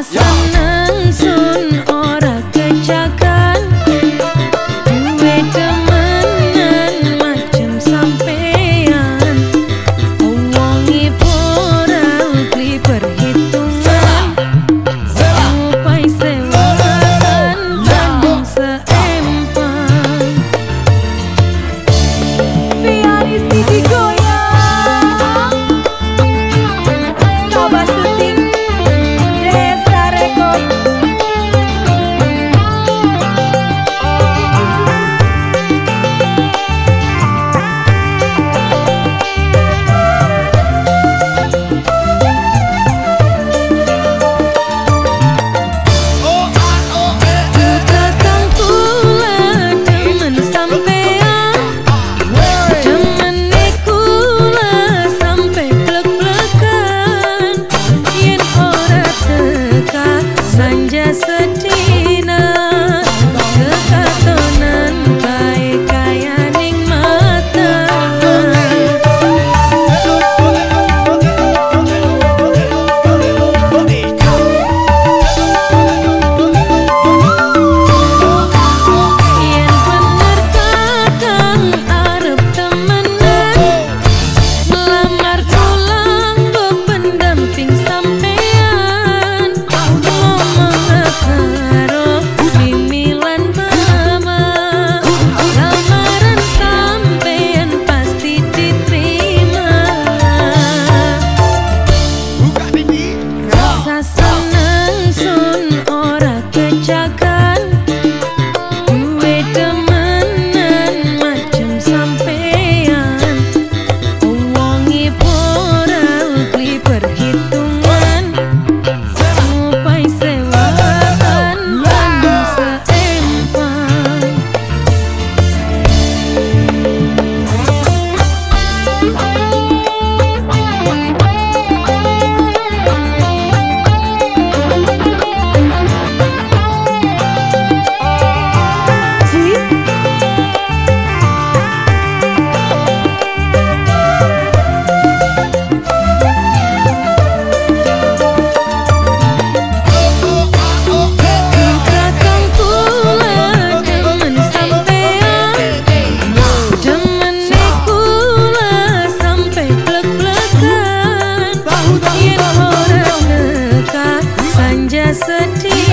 Yeah. manja setia